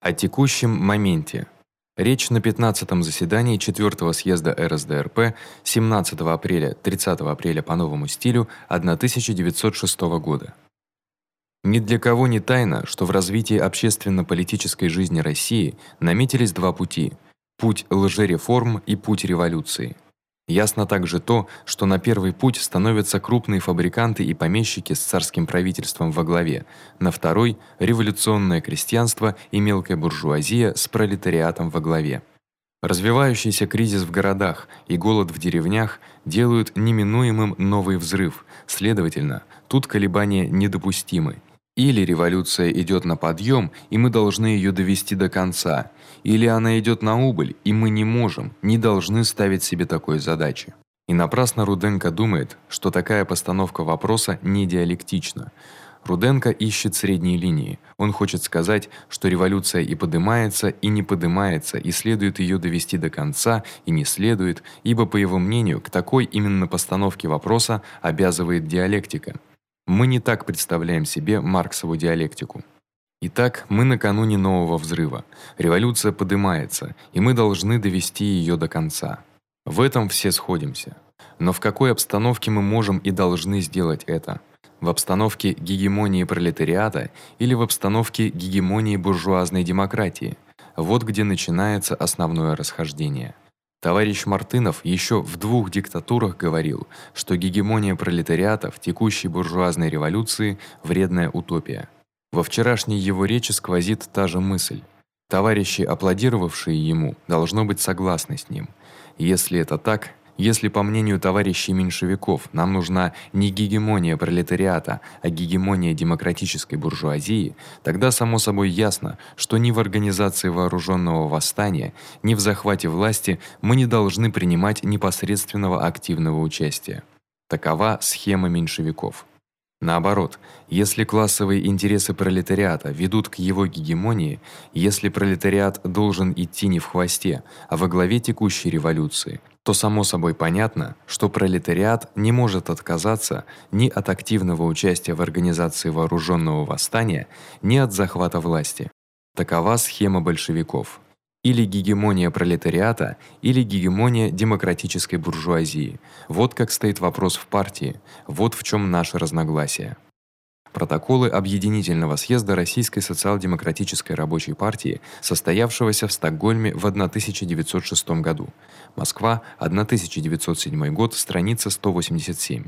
О текущем моменте. Речь на 15-м заседании 4-го съезда РСДРП 17 апреля 30 апреля по новому стилю 1906 года. Ни для кого не тайна, что в развитии общественно-политической жизни России наметились два пути: путь лжереформ и путь революции. Ясно также то, что на первый путь становятся крупные фабриканты и помещики с царским правительством во главе, на второй революционное крестьянство и мелкая буржуазия с пролетариатом во главе. Развивающийся кризис в городах и голод в деревнях делают неминуемым новый взрыв. Следовательно, тут колебания недопустимы. Или революция идёт на подъём, и мы должны её довести до конца, или она идёт на убыль, и мы не можем, не должны ставить себе такой задачи. И напрасно Руденко думает, что такая постановка вопроса не диалектична. Руденко ищет средней линии. Он хочет сказать, что революция и подымается, и не подымается, и следует её довести до конца, и не следует, ибо по его мнению, к такой именно постановке вопроса обязывает диалектика. Мы не так представляем себе Марксову диалектику. Итак, мы накануне нового взрыва. Революция поднимается, и мы должны довести её до конца. В этом все сходимся. Но в какой обстановке мы можем и должны сделать это? В обстановке гегемонии пролетариата или в обстановке гегемонии буржуазной демократии? Вот где начинается основное расхождение. Товарищ Мартынов ещё в двух диктатурах говорил, что гегемония пролетариата в текущей буржуазной революции вредная утопия. Во вчерашней его речи сквозит та же мысль. Товарищи, аплодировавшие ему, должно быть согласны с ним. Если это так, если, по мнению товарищей меньшевиков, нам нужна не гегемония пролетариата, а гегемония демократической буржуазии, тогда само собой ясно, что ни в организации вооружённого восстания, ни в захвате власти мы не должны принимать непосредственного активного участия. Такова схема меньшевиков. Наоборот, если классовые интересы пролетариата ведут к его гегемонии, если пролетариат должен идти не в хвосте, а во главе текущей революции, то само собой понятно, что пролетариат не может отказаться ни от активного участия в организации вооружённого восстания, ни от захвата власти. Такова схема большевиков или гегемония пролетариата, или гегемония демократической буржуазии. Вот как стоит вопрос в партии. Вот в чём наше разногласие. Протоколы объединительного съезда Российской социал-демократической рабочей партии, состоявшегося в Стокгольме в 1906 году. Москва, 1907 год, страница 187.